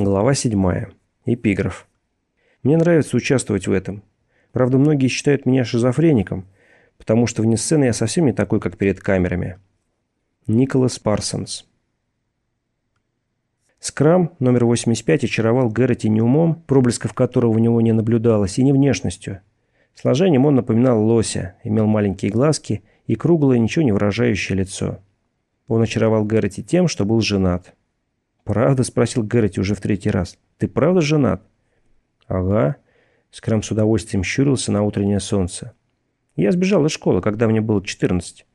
Глава 7. Эпиграф. Мне нравится участвовать в этом. Правда, многие считают меня шизофреником, потому что вне сцены я совсем не такой, как перед камерами. Николас Парсонс. Скрам номер 85 очаровал Гэрроти не умом, проблесков которого у него не наблюдалось, и не внешностью. Сложением он напоминал лося, имел маленькие глазки и круглое, ничего не выражающее лицо. Он очаровал Гэрроти тем, что был женат. «Правда?» – спросил Гэрроти уже в третий раз. «Ты правда женат?» «Ага». Скрам с удовольствием щурился на утреннее солнце. «Я сбежал из школы, когда мне было 14.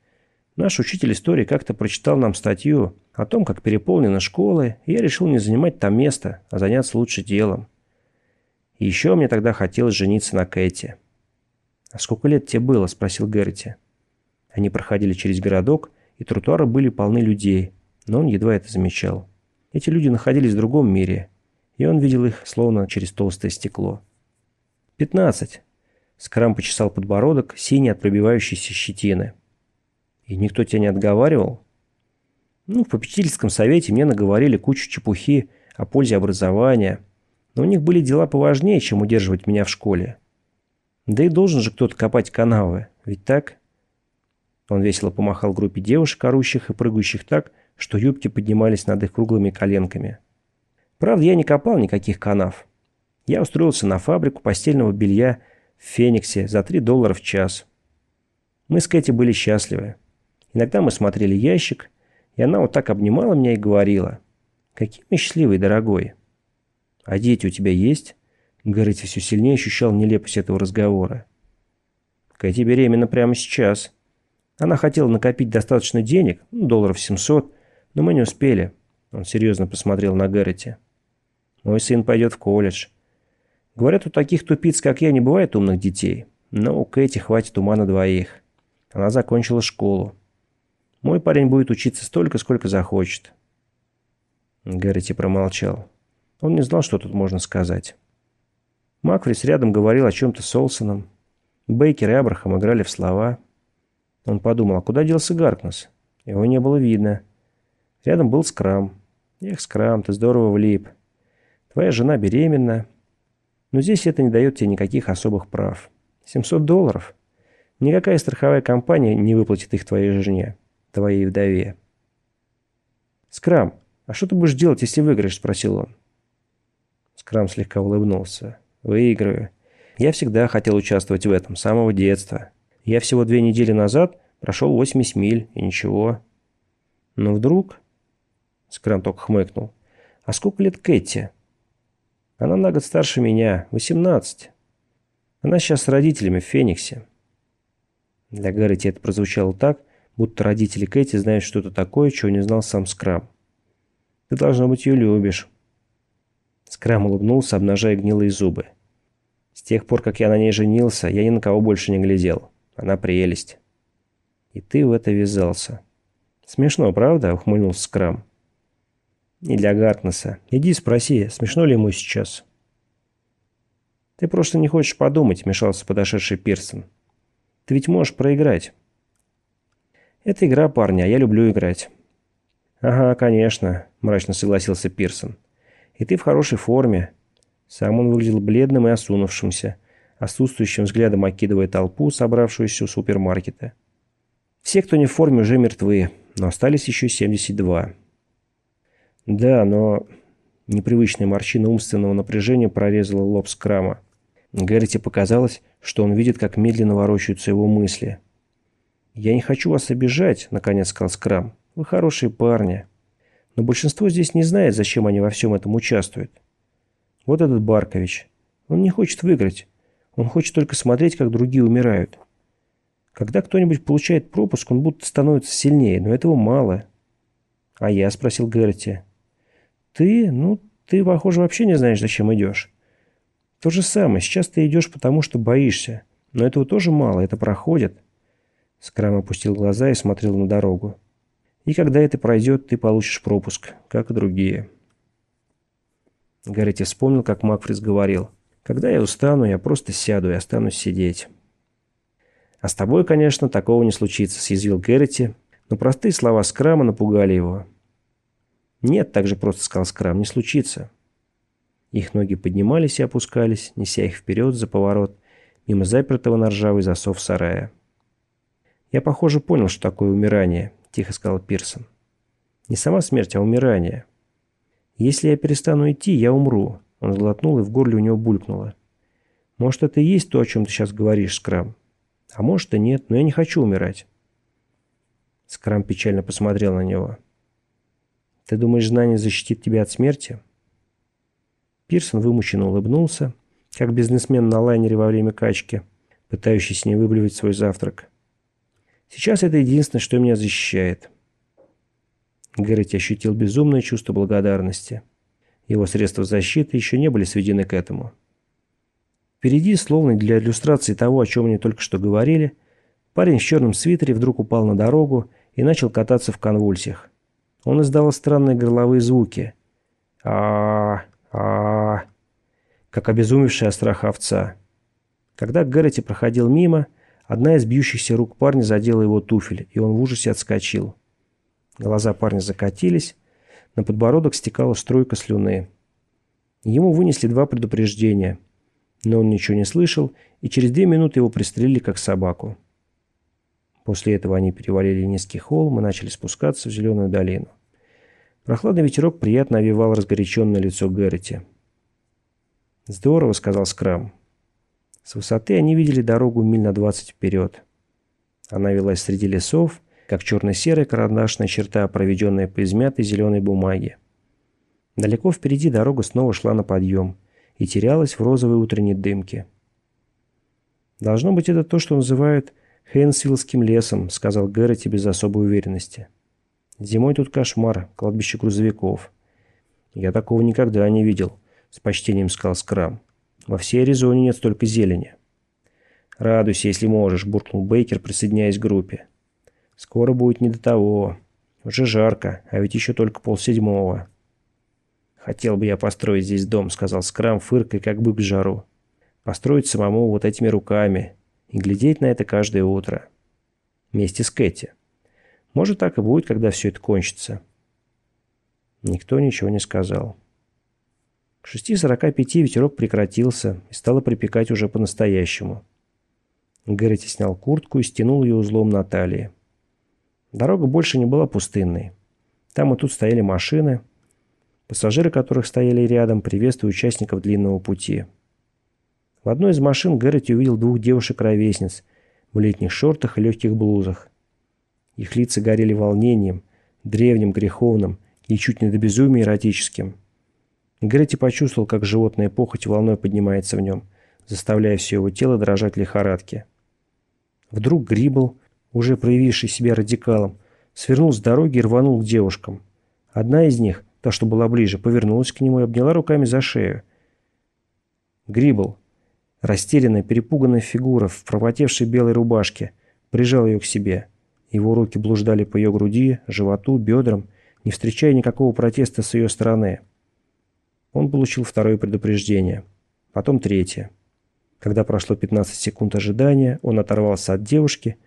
Наш учитель истории как-то прочитал нам статью о том, как переполнены школы, и я решил не занимать там место, а заняться лучше делом. И еще мне тогда хотелось жениться на Кэти». «А сколько лет тебе было?» – спросил Гэрроти. Они проходили через городок, и тротуары были полны людей, но он едва это замечал. Эти люди находились в другом мире, и он видел их словно через толстое стекло. «Пятнадцать!» Скрам почесал подбородок, синий от пробивающейся щетины. «И никто тебя не отговаривал?» «Ну, в попечительском совете мне наговорили кучу чепухи о пользе образования, но у них были дела поважнее, чем удерживать меня в школе. Да и должен же кто-то копать канавы, ведь так?» Он весело помахал группе девушек, орущих и прыгающих так, что юбки поднимались над их круглыми коленками. Правда, я не копал никаких канав. Я устроился на фабрику постельного белья в Фениксе за 3 доллара в час. Мы с Кэти были счастливы. Иногда мы смотрели ящик, и она вот так обнимала меня и говорила, «Какие мы счастливые, дорогой». «А дети у тебя есть?» Гаррити все сильнее ощущал нелепость этого разговора. «Кэти беременна прямо сейчас. Она хотела накопить достаточно денег, ну, долларов 700, но мы не успели. Он серьезно посмотрел на Гэрроти. Мой сын пойдет в колледж. Говорят, у таких тупиц, как я, не бывает умных детей. Но у Кэти хватит ума на двоих. Она закончила школу. Мой парень будет учиться столько, сколько захочет. Гэрроти промолчал. Он не знал, что тут можно сказать. Макфрис рядом говорил о чем-то с Олсоном. Бейкер и Абрахам играли в слова. Он подумал, а куда делся Гаркнес? Его не было видно. Рядом был Скрам. Эх, Скрам, ты здорово влип. Твоя жена беременна. Но здесь это не дает тебе никаких особых прав. 700 долларов. Никакая страховая компания не выплатит их твоей жене, твоей вдове. «Скрам, а что ты будешь делать, если выиграешь?» – спросил он. Скрам слегка улыбнулся. «Выиграю. Я всегда хотел участвовать в этом, с самого детства. Я всего две недели назад прошел 80 миль, и ничего. Но вдруг Скрам только хмыкнул. «А сколько лет Кэти?» «Она на год старше меня. 18. Она сейчас с родителями в Фениксе». Для Гаррити это прозвучало так, будто родители Кэти знают что-то такое, чего не знал сам Скрам. «Ты, должно быть, ее любишь». Скрам улыбнулся, обнажая гнилые зубы. «С тех пор, как я на ней женился, я ни на кого больше не глядел. Она прелесть». «И ты в это ввязался». «Смешно, правда?» — ухмыльнулся Скрам. Не для Гартнесса. Иди спроси, смешно ли ему сейчас. Ты просто не хочешь подумать, вмешался подошедший Пирсон. Ты ведь можешь проиграть. Это игра, парни, а я люблю играть. Ага, конечно, мрачно согласился Пирсон. И ты в хорошей форме. Сам он выглядел бледным и осунувшимся, отсутствующим взглядом окидывая толпу, собравшуюся у супермаркета. Все, кто не в форме, уже мертвы, но остались еще 72. Да, но непривычная морщина умственного напряжения прорезала лоб Скрама. Гэрроти показалось, что он видит, как медленно ворочаются его мысли. «Я не хочу вас обижать», — наконец сказал Скрам. «Вы хорошие парни. Но большинство здесь не знает, зачем они во всем этом участвуют. Вот этот Баркович. Он не хочет выиграть. Он хочет только смотреть, как другие умирают. Когда кто-нибудь получает пропуск, он будто становится сильнее, но этого мало». «А я?» — спросил Гэрроти. Ты, ну, ты, похоже, вообще не знаешь, зачем идешь. То же самое. Сейчас ты идешь, потому что боишься. Но этого тоже мало, это проходит. Скрам опустил глаза и смотрел на дорогу. И когда это пройдет, ты получишь пропуск, как и другие. Гаррити вспомнил, как Макфрис говорил. «Когда я устану, я просто сяду и останусь сидеть». «А с тобой, конечно, такого не случится», — съязвил Гэррити, но простые слова Скрама напугали его. «Нет, так же просто сказал Скрам, не случится». Их ноги поднимались и опускались, неся их вперед за поворот, мимо запертого на ржавый засов сарая. «Я, похоже, понял, что такое умирание», — тихо сказал Пирсон. «Не сама смерть, а умирание. Если я перестану идти, я умру». Он сглотнул, и в горле у него булькнуло. «Может, это и есть то, о чем ты сейчас говоришь, Скрам? А может, и нет, но я не хочу умирать». Скрам печально посмотрел на него. «Ты думаешь, знание защитит тебя от смерти?» Пирсон вымученно улыбнулся, как бизнесмен на лайнере во время качки, пытающийся не выблевать свой завтрак. «Сейчас это единственное, что меня защищает». Гэрроти ощутил безумное чувство благодарности. Его средства защиты еще не были сведены к этому. Впереди, словно для иллюстрации того, о чем они только что говорили, парень в черном свитере вдруг упал на дорогу и начал кататься в конвульсиях. Он издавал странные горловые звуки. а, -а, как обезумевшая от страха овца. Когда Гэрроти проходил мимо, одна из бьющихся рук парня задела его туфель, и он в ужасе отскочил. Глаза парня закатились, на подбородок стекала струйка слюны. Ему вынесли два предупреждения, но он ничего не слышал, и через две минуты его пристрелили как собаку. После этого они перевалили низкий холм и начали спускаться в зеленую долину. Прохладный ветерок приятно овивал разгоряченное лицо Гэрроти. «Здорово», — сказал Скрам. С высоты они видели дорогу миль на двадцать вперед. Она велась среди лесов, как черно-серая карандашная черта, проведенная по измятой зеленой бумаге. Далеко впереди дорога снова шла на подъем и терялась в розовой утренней дымке. «Должно быть, это то, что называют Хэнсвиллским лесом», — сказал Гэрроти без особой уверенности. Зимой тут кошмар, кладбище грузовиков. Я такого никогда не видел, с почтением сказал Скрам. Во всей Аризоне нет столько зелени. Радуйся, если можешь, буркнул Бейкер, присоединяясь к группе. Скоро будет не до того. Уже жарко, а ведь еще только полседьмого. Хотел бы я построить здесь дом, сказал Скрам, фыркой, как бык в жару. Построить самому вот этими руками и глядеть на это каждое утро. Вместе с Кэти. Может, так и будет, когда все это кончится. Никто ничего не сказал. К 6.45 ветерок прекратился и стало припекать уже по-настоящему. Гэрроти снял куртку и стянул ее узлом на талии. Дорога больше не была пустынной. Там и тут стояли машины, пассажиры которых стояли рядом, приветствуя участников длинного пути. В одной из машин Гэрроти увидел двух девушек-ровесниц в летних шортах и легких блузах. Их лица горели волнением, древним, греховным и чуть не до безумия эротическим. Гретти почувствовал, как животная похоть волной поднимается в нем, заставляя все его тело дрожать лихорадки. Вдруг Грибл, уже проявивший себя радикалом, свернул с дороги и рванул к девушкам. Одна из них, та, что была ближе, повернулась к нему и обняла руками за шею. Грибл, растерянная, перепуганная фигура в пропотевшей белой рубашке, прижал ее к себе – его руки блуждали по ее груди, животу, бедрам, не встречая никакого протеста с ее стороны. Он получил второе предупреждение. Потом третье. Когда прошло 15 секунд ожидания, он оторвался от девушки,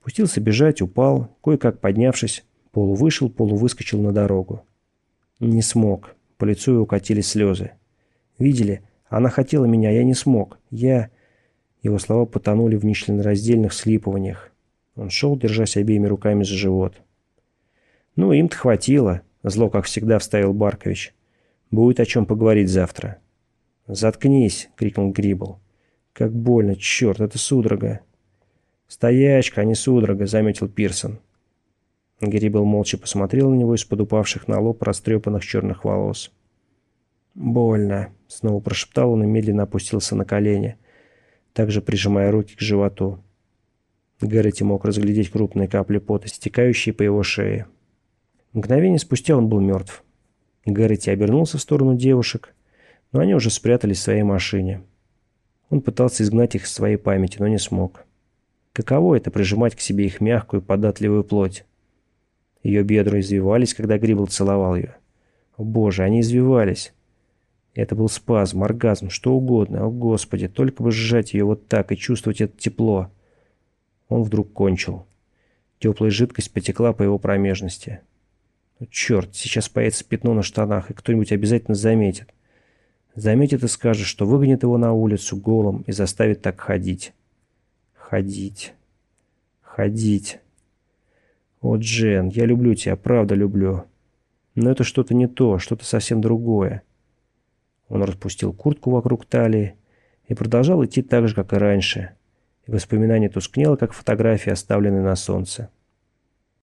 пустился бежать, упал, кое-как поднявшись, полувышел, полувыскочил на дорогу. Не смог. По лицу его катились слезы. «Видели? Она хотела меня, я не смог. Я...» Его слова потонули в нечленораздельных слипываниях. Он шел, держась обеими руками за живот. «Ну, им-то хватило», — зло, как всегда, вставил Баркович. «Будет о чем поговорить завтра». «Заткнись!» — крикнул Грибл. «Как больно, черт, это судорога!» «Стоячка, а не судорога», — заметил Пирсон. Грибл молча посмотрел на него из-под упавших на лоб растрепанных черных волос. «Больно», — снова прошептал он и медленно опустился на колени, также прижимая руки к животу. Гэрроти мог разглядеть крупные капли пота, стекающие по его шее. Мгновение спустя он был мертв. Гэрроти обернулся в сторону девушек, но они уже спрятались в своей машине. Он пытался изгнать их из своей памяти, но не смог. Каково это прижимать к себе их мягкую, податливую плоть? Ее бедра извивались, когда Грибл целовал ее. О боже, они извивались. Это был спазм, оргазм, что угодно. О господи, только бы сжать ее вот так и чувствовать это тепло. Он вдруг кончил. Теплая жидкость потекла по его промежности. Ну, черт, сейчас появится пятно на штанах, и кто-нибудь обязательно заметит. Заметит и скажет, что выгонит его на улицу голым и заставит так ходить. Ходить. Ходить. О, Джен, я люблю тебя, правда люблю. Но это что-то не то, что-то совсем другое. Он распустил куртку вокруг талии и продолжал идти так же, как и раньше. И воспоминание тускнело, как фотография, оставленная на солнце.